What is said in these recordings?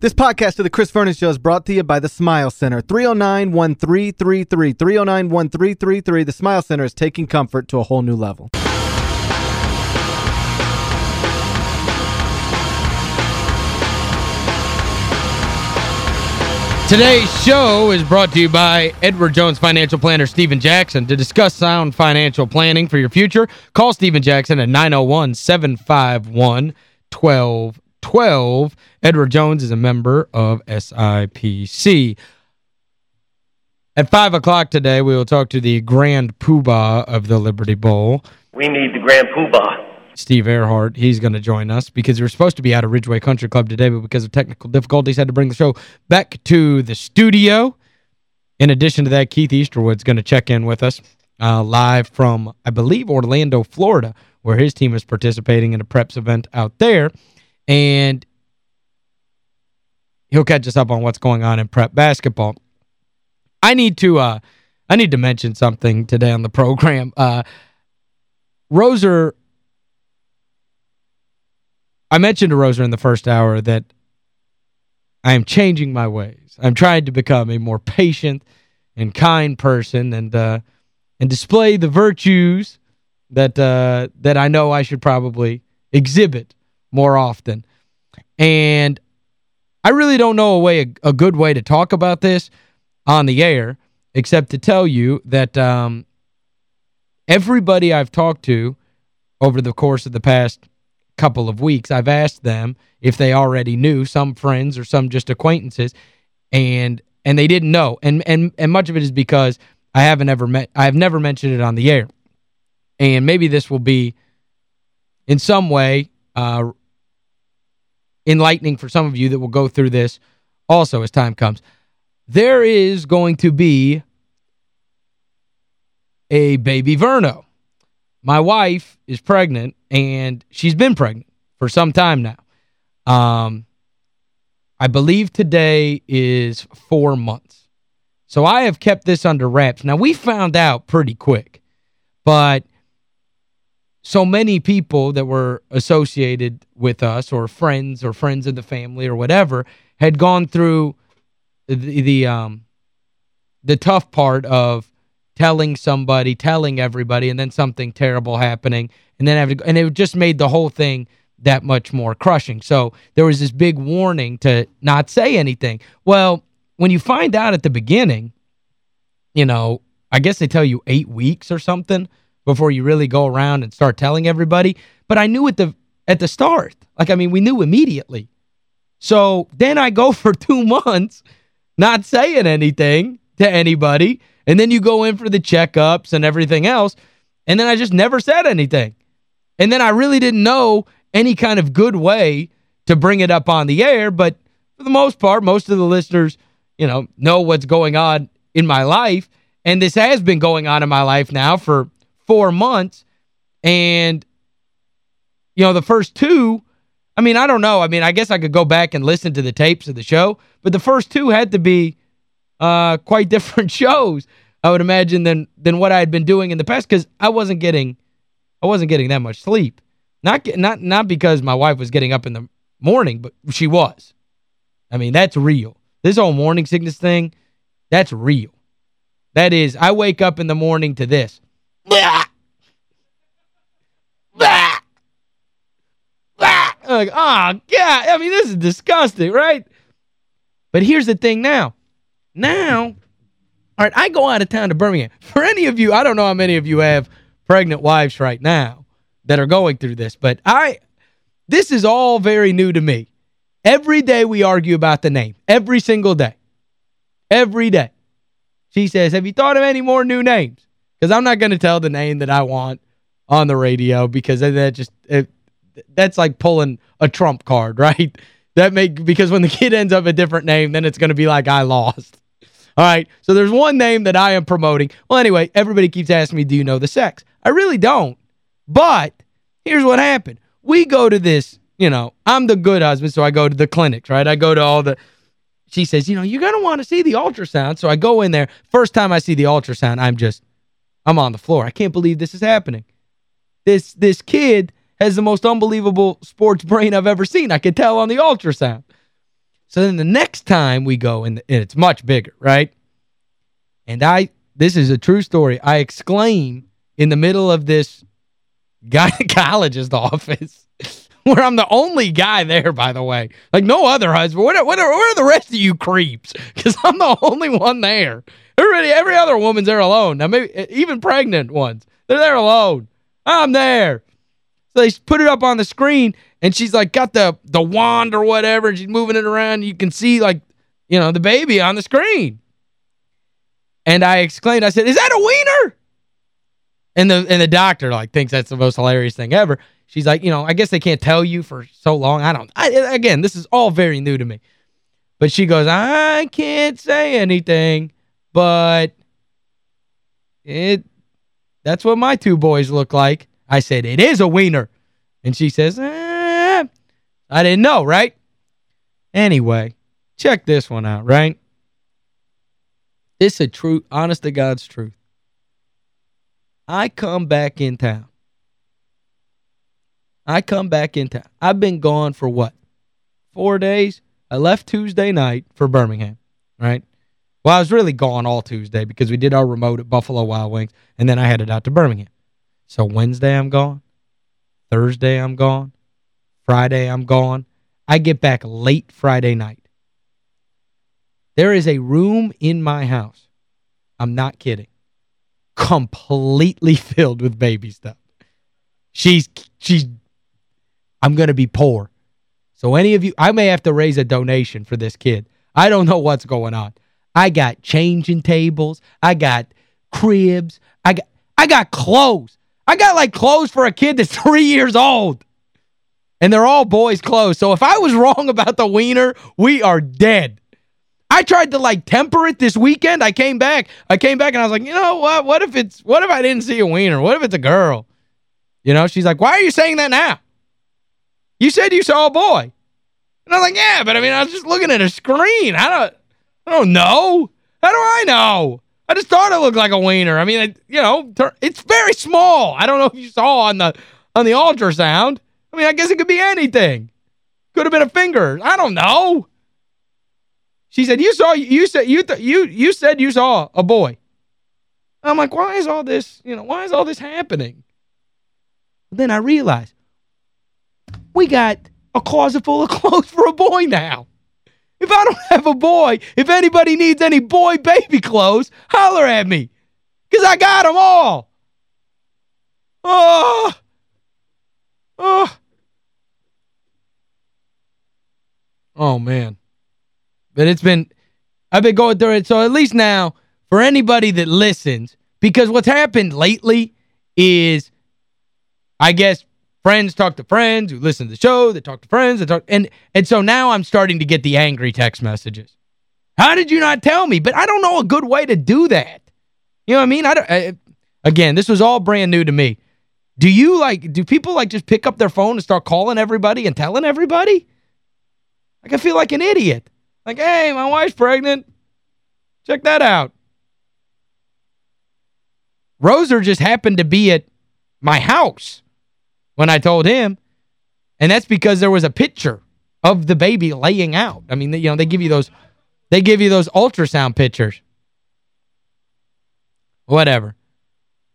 This podcast of the Chris Vernon Show is brought to you by the Smile Center. 309-1333. 309-1333. The Smile Center is taking comfort to a whole new level. Today's show is brought to you by Edward Jones financial planner Stephen Jackson. To discuss sound financial planning for your future, call Stephen Jackson at 901-751-12 12. Edward Jones is a member of SIPC. At 5 o'clock today, we will talk to the Grand Poobah of the Liberty Bowl. We need the Grand Poobah. Steve Ehrhart, he's going to join us because we were supposed to be out of Ridgeway Country Club today, but because of technical difficulties, had to bring the show back to the studio. In addition to that, Keith Easterwood's going to check in with us uh, live from, I believe, Orlando, Florida, where his team is participating in a preps event out there and he'll catch us up on what's going on in prep basketball. I need to uh I need to mention something today on the program. Uh Roser I mentioned to Roser in the first hour that I am changing my ways. I'm trying to become a more patient and kind person and uh and display the virtues that uh that I know I should probably exhibit more often. And I really don't know a way a, a, good way to talk about this on the air except to tell you that um, everybody I've talked to over the course of the past couple of weeks, I've asked them if they already knew, some friends or some just acquaintances, and and they didn't know. And and and much of it is because I haven't ever met I have never mentioned it on the air. And maybe this will be in some way uh, enlightening for some of you that will go through this also as time comes. There is going to be a baby Verno. My wife is pregnant, and she's been pregnant for some time now. Um, I believe today is four months. So I have kept this under wraps. Now, we found out pretty quick, but so many people that were associated with us or friends or friends of the family or whatever had gone through the, the um the tough part of telling somebody, telling everybody, and then something terrible happening, and then having and it just made the whole thing that much more crushing. So there was this big warning to not say anything. Well, when you find out at the beginning, you know, I guess they tell you eight weeks or something, before you really go around and start telling everybody. But I knew at the at the start. Like, I mean, we knew immediately. So then I go for two months not saying anything to anybody. And then you go in for the checkups and everything else. And then I just never said anything. And then I really didn't know any kind of good way to bring it up on the air. But for the most part, most of the listeners, you know, know what's going on in my life. And this has been going on in my life now for four months. And, you know, the first two, I mean, I don't know. I mean, I guess I could go back and listen to the tapes of the show. But the first two had to be uh, quite different shows, I would imagine, than than what I had been doing in the past because I wasn't getting I wasn't getting that much sleep. Not not not because my wife was getting up in the morning, but she was. I mean, that's real. This whole morning sickness thing, that's real. That is, I wake up in the morning to this. Like, oh, God. I mean, this is disgusting, right? But here's the thing now. Now, all right, I go out of town to Birmingham. For any of you, I don't know how many of you have pregnant wives right now that are going through this, but I this is all very new to me. Every day we argue about the name. Every single day. Every day. She says, have you thought of any more new names? Because I'm not going to tell the name that I want on the radio because that just it, that's like pulling a trump card, right? That make because when the kid ends up a different name, then it's going to be like I lost. All right, so there's one name that I am promoting. Well, anyway, everybody keeps asking me, do you know the sex? I really don't. But here's what happened. We go to this, you know, I'm the good husband, so I go to the clinics, right? I go to all the she says, you know, you're going to want to see the ultrasound. So I go in there. First time I see the ultrasound, I'm just, I'm on the floor. I can't believe this is happening. This this kid has the most unbelievable sports brain I've ever seen. I could tell on the ultrasound. So then the next time we go, and, and it's much bigger, right? And I, this is a true story, I exclaim in the middle of this gynecologist office where I'm the only guy there, by the way. Like, no other husband. Where, where, where are the rest of you creeps? Because I'm the only one there. Everybody, every other woman's there alone. Now, maybe even pregnant ones. They're there alone. I'm there. So they put it up on the screen, and she's like got the the wand or whatever, and she's moving it around. You can see, like, you know, the baby on the screen. And I exclaimed, I said, is that a wiener? And the and the doctor, like, thinks that's the most hilarious thing ever. She's like, you know, I guess they can't tell you for so long. I don't, I, again, this is all very new to me. But she goes, I can't say anything, but it that's what my two boys look like. I said, it is a wiener. And she says, eh, I didn't know, right? Anyway, check this one out, right? This is a true, honest to God's truth. I come back in town. I come back in town. I've been gone for what? Four days? I left Tuesday night for Birmingham, right? Well, I was really gone all Tuesday because we did our remote at Buffalo Wild Wings, and then I headed out to Birmingham. So Wednesday I'm gone. Thursday I'm gone. Friday I'm gone. I get back late Friday night. There is a room in my house. I'm not kidding. Completely filled with baby stuff. She's she's I'm going to be poor. So any of you I may have to raise a donation for this kid. I don't know what's going on. I got changing tables. I got cribs. I got I got clothes. I got like clothes for a kid that's three years old. And they're all boys' clothes. So if I was wrong about the wiener, we are dead. I tried to like temper it this weekend. I came back. I came back and I was like, you know what? What if it's what if I didn't see a wiener? What if it's a girl? You know, she's like, why are you saying that now? You said you saw a boy. And I'm like, yeah, but I mean, I was just looking at a screen. I don't I don't know. How do I know? I just thought it looked like a wiener. I mean, you know, it's very small. I don't know if you saw on the on the ultrasound. I mean, I guess it could be anything. Could have been a finger. I don't know. She said, "You saw you said you you you said you saw a boy." I'm like, "Why is all this, you know, why is all this happening?" then I realized we got a closet full of clothes for a boy now. If I don't have a boy, if anybody needs any boy baby clothes, holler at me. Because I got them all. Oh. Oh. Oh, man. But it's been, I've been going through it. So at least now, for anybody that listens, because what's happened lately is, I guess, friends talk to friends who listen to the show, they talk to friends, they talk and and so now I'm starting to get the angry text messages. How did you not tell me? But I don't know a good way to do that. You know what I mean? I, don't, I again, this was all brand new to me. Do you like do people like just pick up their phone and start calling everybody and telling everybody? Like I feel like an idiot. Like, "Hey, my wife's pregnant. Check that out." Roser just happened to be at my house when I told him. And that's because there was a picture of the baby laying out. I mean, you know, they give you those they give you those ultrasound pictures. Whatever.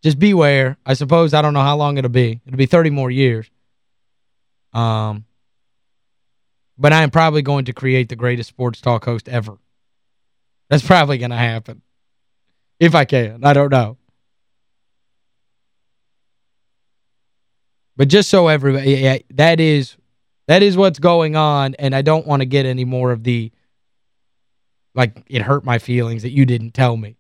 Just beware. I suppose I don't know how long it'll be. It'll be 30 more years. Um but I am probably going to create the greatest sports talk host ever. That's probably going to happen. If I can. I don't know. But just so everybody, yeah, that is that is what's going on, and I don't want to get any more of the, like, it hurt my feelings that you didn't tell me.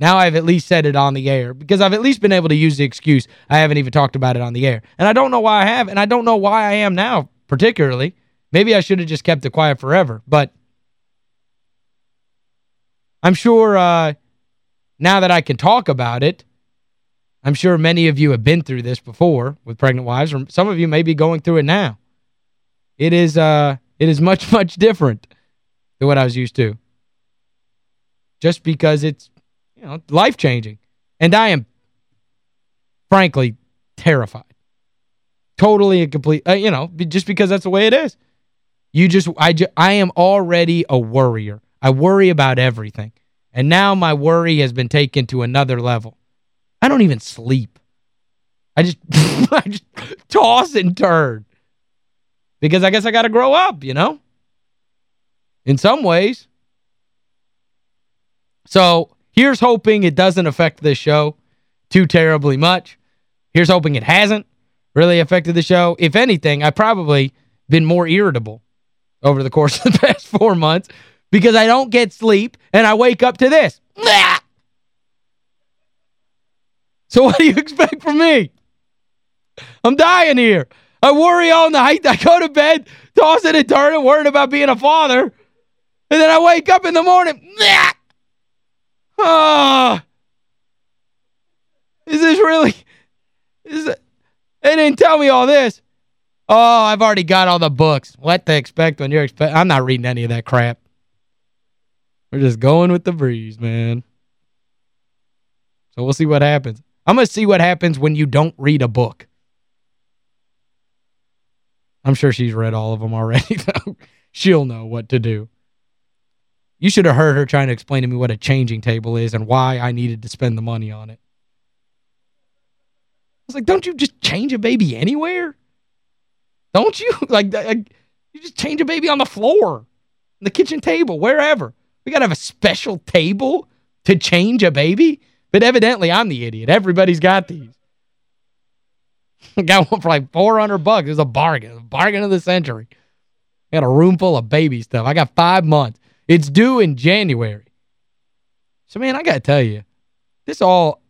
Now I've at least said it on the air, because I've at least been able to use the excuse I haven't even talked about it on the air. And I don't know why I have, and I don't know why I am now, particularly. Maybe I should have just kept it quiet forever, but I'm sure uh, now that I can talk about it, I'm sure many of you have been through this before with pregnant wives, or some of you may be going through it now. It is uh it is much, much different than what I was used to. Just because it's, you know, life-changing. And I am, frankly, terrified. Totally and complete, uh, you know, just because that's the way it is. You just I just, I am already a worrier. I worry about everything. And now my worry has been taken to another level. I don't even sleep. I just I just toss and turn. Because I guess I got to grow up, you know? In some ways. So, here's hoping it doesn't affect this show too terribly much. Here's hoping it hasn't really affected the show. If anything, I've probably been more irritable over the course of the past four months because I don't get sleep and I wake up to this. So what do you expect from me? I'm dying here. I worry all night. I go to bed, tossing and turning, worrying about being a father. And then I wake up in the morning. Ah. Is this really... Is it, they didn't tell me all this. Oh, I've already got all the books. What to expect when you're expect I'm not reading any of that crap. We're just going with the breeze, man. So we'll see what happens. I'm going to see what happens when you don't read a book. I'm sure she's read all of them already, though. She'll know what to do. You should have heard her trying to explain to me what a changing table is and why I needed to spend the money on it. I was like, don't you just change a baby anywhere? Don't you? Like, like you just change a baby on the floor, the kitchen table, wherever. We got to have a special table to change a baby? But evidently, I'm the idiot. Everybody's got these. got one for like 400 bucks. It's a bargain. A bargain of the century. I got a room full of baby stuff. I got five months. It's due in January. So, man, I got to tell you, this all,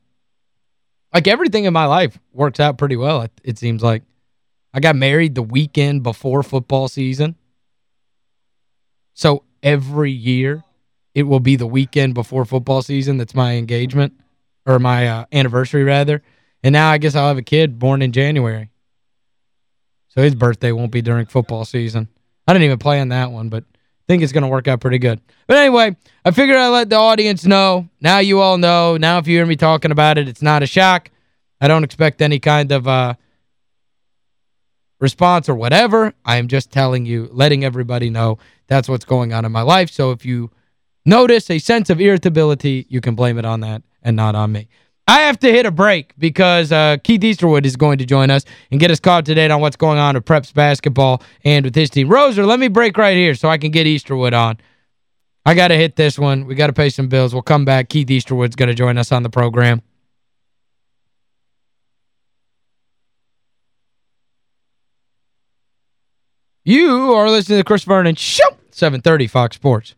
like everything in my life works out pretty well, it, it seems like. I got married the weekend before football season. So every year, it will be the weekend before football season that's my engagement, or my uh, anniversary, rather. And now I guess I'll have a kid born in January. So his birthday won't be during football season. I didn't even plan that one, but I think it's going to work out pretty good. But anyway, I figured I'd let the audience know. Now you all know. Now if you hear me talking about it, it's not a shock. I don't expect any kind of uh, response or whatever. I am just telling you, letting everybody know that's what's going on in my life. So if you notice a sense of irritability, you can blame it on that and not on me. I have to hit a break because uh, Keith Easterwood is going to join us and get us caught today on what's going on with Preps basketball and with his team. Roser, let me break right here so I can get Easterwood on. I got to hit this one. We got to pay some bills. We'll come back. Keith Easterwood's going to join us on the program. You are listening to Chris Vernon Show, 730 Fox Sports.